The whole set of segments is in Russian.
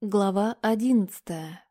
Глава одиннадцатая.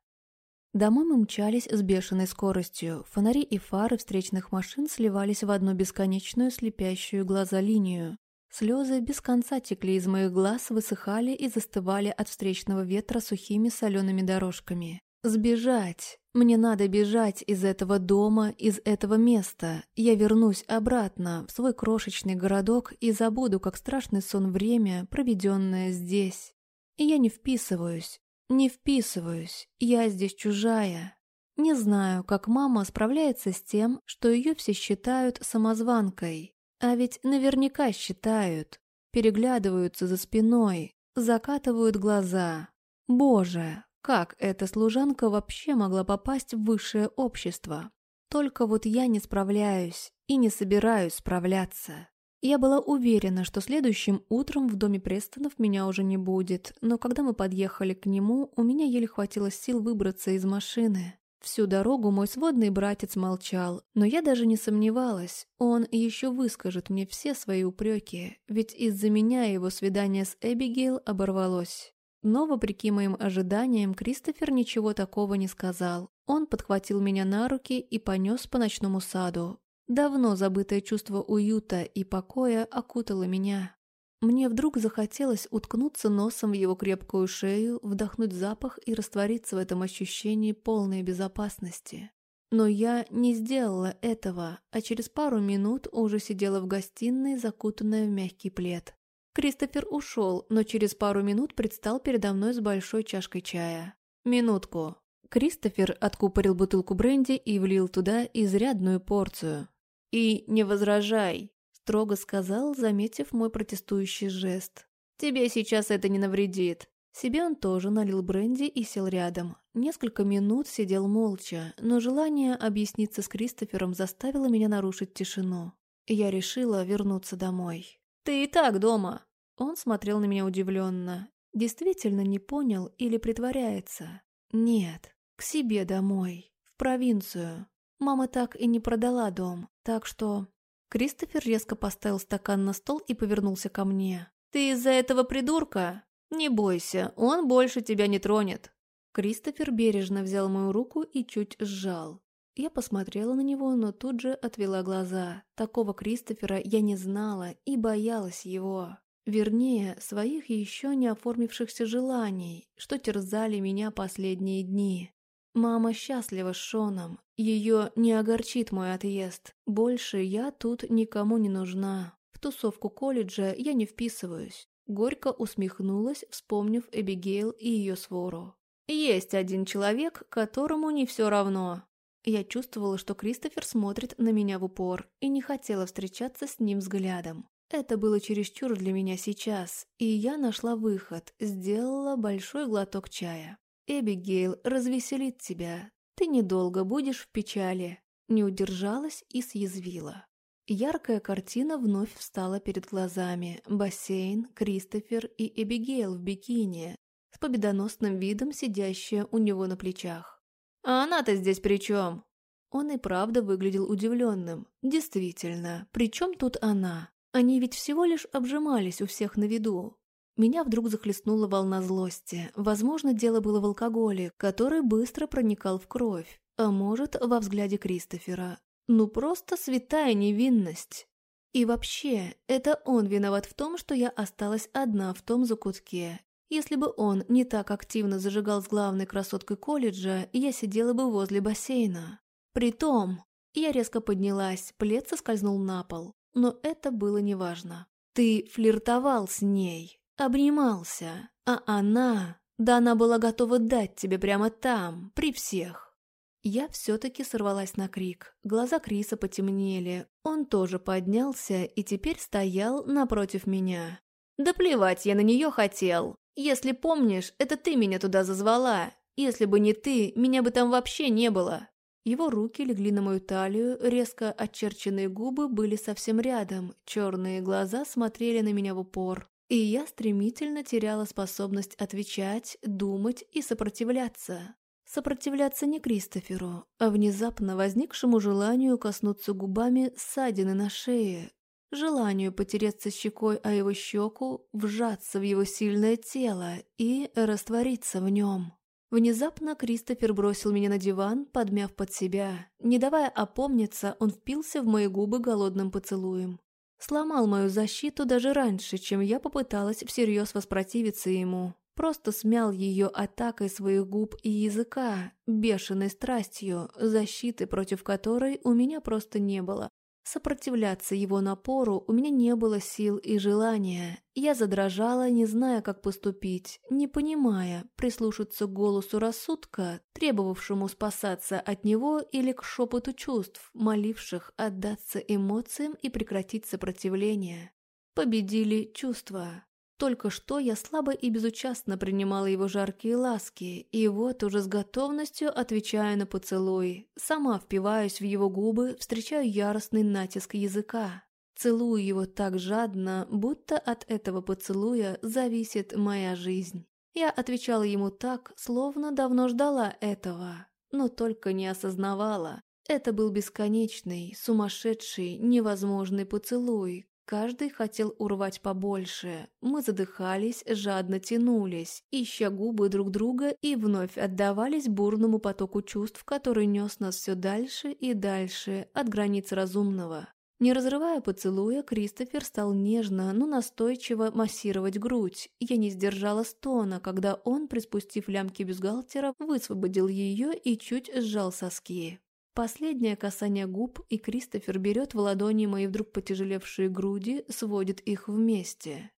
Домой мы мчались с бешеной скоростью. Фонари и фары встречных машин сливались в одну бесконечную слепящую глаза линию. Слезы без конца текли из моих глаз, высыхали и застывали от встречного ветра сухими солеными дорожками. Сбежать! Мне надо бежать из этого дома, из этого места. Я вернусь обратно, в свой крошечный городок и забуду, как страшный сон время, проведенное здесь. Я не вписываюсь, не вписываюсь, я здесь чужая. Не знаю, как мама справляется с тем, что ее все считают самозванкой. А ведь наверняка считают. Переглядываются за спиной, закатывают глаза. Боже, как эта служанка вообще могла попасть в высшее общество? Только вот я не справляюсь и не собираюсь справляться. Я была уверена, что следующим утром в доме Престонов меня уже не будет, но когда мы подъехали к нему, у меня еле хватило сил выбраться из машины. Всю дорогу мой сводный братец молчал, но я даже не сомневалась, он еще выскажет мне все свои упреки, ведь из-за меня его свидание с Эбигейл оборвалось. Но, вопреки моим ожиданиям, Кристофер ничего такого не сказал. Он подхватил меня на руки и понес по ночному саду, Давно забытое чувство уюта и покоя окутало меня. Мне вдруг захотелось уткнуться носом в его крепкую шею, вдохнуть запах и раствориться в этом ощущении полной безопасности. Но я не сделала этого, а через пару минут уже сидела в гостиной, закутанная в мягкий плед. Кристофер ушел, но через пару минут предстал передо мной с большой чашкой чая. «Минутку». Кристофер откупорил бутылку бренди и влил туда изрядную порцию. «И не возражай», — строго сказал, заметив мой протестующий жест. «Тебе сейчас это не навредит». Себе он тоже налил бренди и сел рядом. Несколько минут сидел молча, но желание объясниться с Кристофером заставило меня нарушить тишину. Я решила вернуться домой. «Ты и так дома!» Он смотрел на меня удивленно. Действительно не понял или притворяется? Нет, к себе домой, в провинцию. Мама так и не продала дом, так что... Кристофер резко поставил стакан на стол и повернулся ко мне. «Ты из-за этого придурка? Не бойся, он больше тебя не тронет». Кристофер бережно взял мою руку и чуть сжал. Я посмотрела на него, но тут же отвела глаза. Такого Кристофера я не знала и боялась его. Вернее, своих еще не оформившихся желаний, что терзали меня последние дни. Мама счастлива с Шоном. Ее не огорчит мой отъезд. Больше я тут никому не нужна. В тусовку колледжа я не вписываюсь. Горько усмехнулась, вспомнив Эбигейл и ее свору. Есть один человек, которому не все равно. Я чувствовала, что Кристофер смотрит на меня в упор и не хотела встречаться с ним взглядом. Это было чересчур для меня сейчас, и я нашла выход, сделала большой глоток чая. Эбигейл развеселит тебя. Ты недолго будешь в печали». Не удержалась и съязвила. Яркая картина вновь встала перед глазами. Бассейн, Кристофер и Эбигейл в бикини, с победоносным видом сидящая у него на плечах. «А она-то здесь при чем?» Он и правда выглядел удивленным. Действительно, при чем тут она? Они ведь всего лишь обжимались у всех на виду. Меня вдруг захлестнула волна злости. Возможно, дело было в алкоголе, который быстро проникал в кровь. А может, во взгляде Кристофера. Ну просто святая невинность. И вообще, это он виноват в том, что я осталась одна в том закутке. Если бы он не так активно зажигал с главной красоткой колледжа, я сидела бы возле бассейна. Притом, я резко поднялась, плед соскользнул на пол. Но это было неважно. Ты флиртовал с ней. Обнимался, а она... Да она была готова дать тебе прямо там, при всех. Я все-таки сорвалась на крик. Глаза Криса потемнели. Он тоже поднялся и теперь стоял напротив меня. «Да плевать я на нее хотел. Если помнишь, это ты меня туда зазвала. Если бы не ты, меня бы там вообще не было». Его руки легли на мою талию, резко очерченные губы были совсем рядом, черные глаза смотрели на меня в упор. И я стремительно теряла способность отвечать, думать и сопротивляться. Сопротивляться не Кристоферу, а внезапно возникшему желанию коснуться губами ссадины на шее. желанию потереться щекой о его щеку, вжаться в его сильное тело и раствориться в нем. Внезапно Кристофер бросил меня на диван, подмяв под себя. Не давая опомниться, он впился в мои губы голодным поцелуем. Сломал мою защиту даже раньше, чем я попыталась всерьез воспротивиться ему. Просто смял ее атакой своих губ и языка, бешеной страстью, защиты против которой у меня просто не было. Сопротивляться его напору у меня не было сил и желания. Я задрожала, не зная, как поступить, не понимая, прислушаться к голосу рассудка, требовавшему спасаться от него или к шепоту чувств, моливших отдаться эмоциям и прекратить сопротивление. Победили чувства. Только что я слабо и безучастно принимала его жаркие ласки, и вот уже с готовностью отвечаю на поцелуй. Сама впиваюсь в его губы, встречаю яростный натиск языка. Целую его так жадно, будто от этого поцелуя зависит моя жизнь. Я отвечала ему так, словно давно ждала этого, но только не осознавала. Это был бесконечный, сумасшедший, невозможный поцелуй, Каждый хотел урвать побольше. Мы задыхались, жадно тянулись, ища губы друг друга и вновь отдавались бурному потоку чувств, который нес нас все дальше и дальше от границ разумного. Не разрывая поцелуя, Кристофер стал нежно, но настойчиво массировать грудь. Я не сдержала стона, когда он, приспустив лямки бюстгальтера, высвободил ее и чуть сжал соски. Последнее касание губ, и Кристофер берет в ладони мои вдруг потяжелевшие груди, сводит их вместе.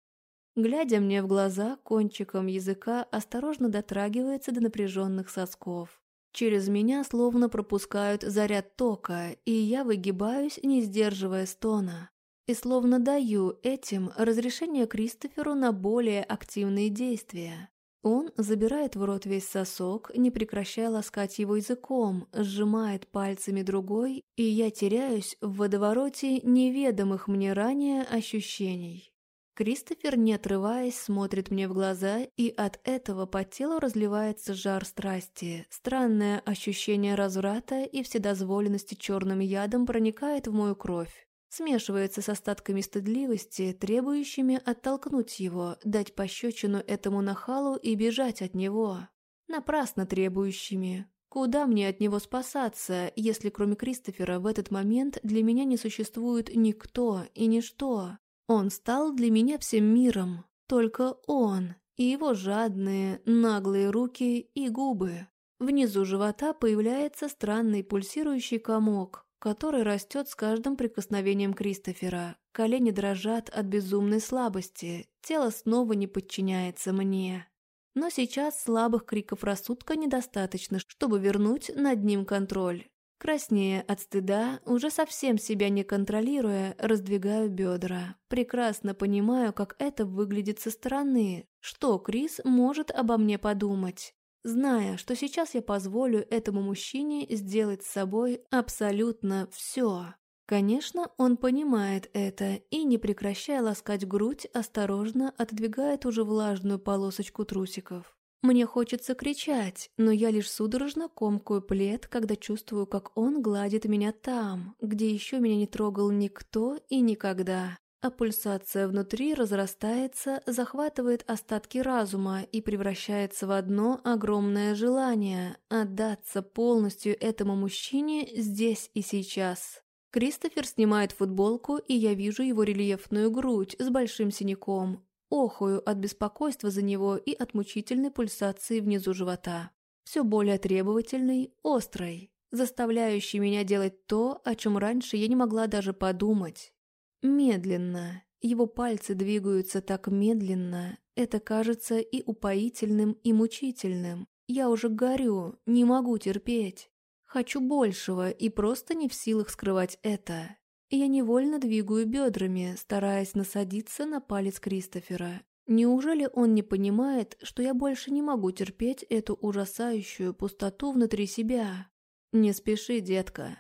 Глядя мне в глаза, кончиком языка осторожно дотрагивается до напряженных сосков. Через меня словно пропускают заряд тока, и я выгибаюсь, не сдерживая стона. И словно даю этим разрешение Кристоферу на более активные действия. Он забирает в рот весь сосок, не прекращая ласкать его языком, сжимает пальцами другой, и я теряюсь в водовороте неведомых мне ранее ощущений. Кристофер, не отрываясь, смотрит мне в глаза, и от этого по телу разливается жар страсти. Странное ощущение разврата и вседозволенности черным ядом проникает в мою кровь смешивается с остатками стыдливости, требующими оттолкнуть его, дать пощечину этому нахалу и бежать от него. Напрасно требующими. Куда мне от него спасаться, если кроме Кристофера в этот момент для меня не существует никто и ничто? Он стал для меня всем миром. Только он и его жадные, наглые руки и губы. Внизу живота появляется странный пульсирующий комок, который растет с каждым прикосновением Кристофера. Колени дрожат от безумной слабости, тело снова не подчиняется мне. Но сейчас слабых криков рассудка недостаточно, чтобы вернуть над ним контроль. Краснее от стыда, уже совсем себя не контролируя, раздвигаю бедра. Прекрасно понимаю, как это выглядит со стороны. Что Крис может обо мне подумать? Зная, что сейчас я позволю этому мужчине сделать с собой абсолютно все. Конечно, он понимает это и, не прекращая ласкать грудь, осторожно отодвигает уже влажную полосочку трусиков. Мне хочется кричать, но я лишь судорожно комкую плед, когда чувствую, как он гладит меня там, где еще меня не трогал никто и никогда а пульсация внутри разрастается, захватывает остатки разума и превращается в одно огромное желание – отдаться полностью этому мужчине здесь и сейчас. Кристофер снимает футболку, и я вижу его рельефную грудь с большим синяком. Охую от беспокойства за него и от мучительной пульсации внизу живота. Все более требовательной, острой, заставляющей меня делать то, о чем раньше я не могла даже подумать. Медленно. Его пальцы двигаются так медленно. Это кажется и упоительным, и мучительным. Я уже горю, не могу терпеть. Хочу большего и просто не в силах скрывать это. Я невольно двигаю бедрами, стараясь насадиться на палец Кристофера. Неужели он не понимает, что я больше не могу терпеть эту ужасающую пустоту внутри себя? Не спеши, детка.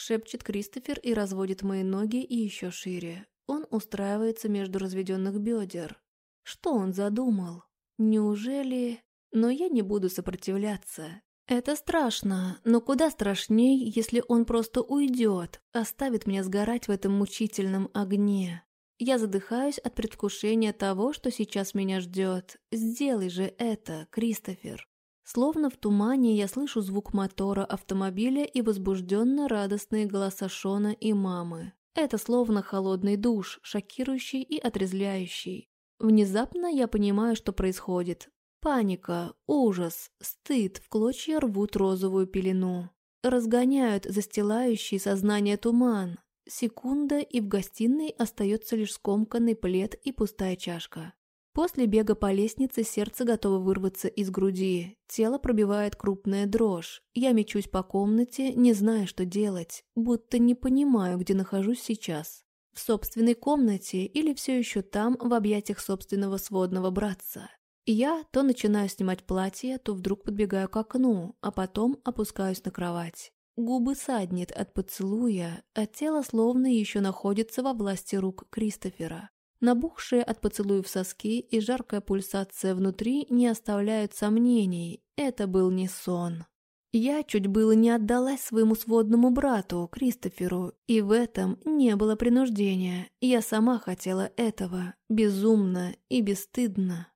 Шепчет Кристофер и разводит мои ноги и еще шире. Он устраивается между разведенных бедер. Что он задумал? Неужели... Но я не буду сопротивляться. Это страшно, но куда страшней, если он просто уйдет, оставит меня сгорать в этом мучительном огне. Я задыхаюсь от предвкушения того, что сейчас меня ждет. Сделай же это, Кристофер. Словно в тумане я слышу звук мотора автомобиля и возбужденно радостные голоса Шона и мамы. Это словно холодный душ, шокирующий и отрезвляющий. Внезапно я понимаю, что происходит. Паника, ужас, стыд в клочья рвут розовую пелену. Разгоняют застилающий сознание туман. Секунда, и в гостиной остается лишь скомканный плед и пустая чашка. После бега по лестнице сердце готово вырваться из груди, тело пробивает крупная дрожь. Я мечусь по комнате, не зная, что делать, будто не понимаю, где нахожусь сейчас. В собственной комнате или все еще там, в объятиях собственного сводного братца. Я то начинаю снимать платье, то вдруг подбегаю к окну, а потом опускаюсь на кровать. Губы саднет от поцелуя, а тело словно еще находится во власти рук Кристофера. Набухшие от поцелуев соски и жаркая пульсация внутри не оставляют сомнений, это был не сон. Я чуть было не отдалась своему сводному брату, Кристоферу, и в этом не было принуждения. Я сама хотела этого, безумно и бесстыдно.